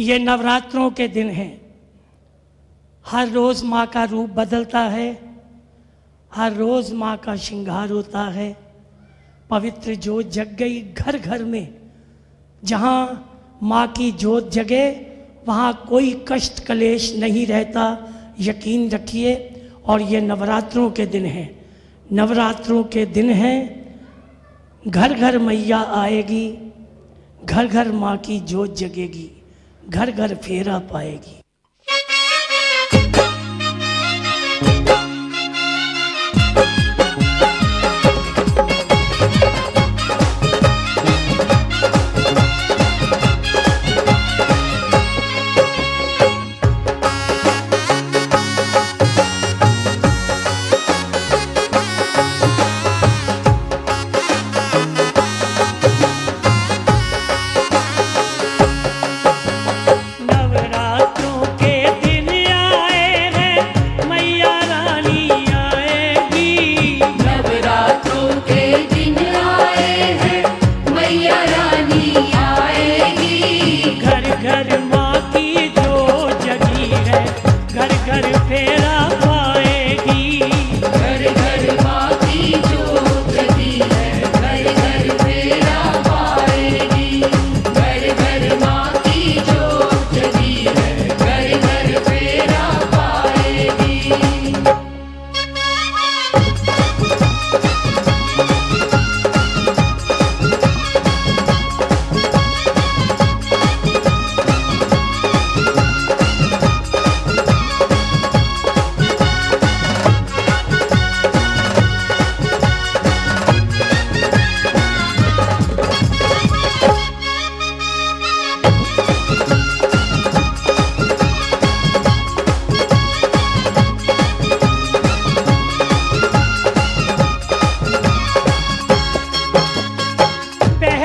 ये नवरात्रों के दिन हैं। हर रोज़ माँ का रूप बदलता है। हर रोज़ माँ का श्रृंगार होता है। पवित्र जोत जग गई घर घर में। जहाँ माँ की जोत जगे, वहाँ कोई कष्ट कलेश नहीं रहता। यकीन रखिए, और ये नवरात्रों के दिन हैं। नवरात्रों के दिन हैं। घर घर मैया आएगी, घर घर माँ की जोत जगेगी। घर घर फेरा पाएगी। फेरा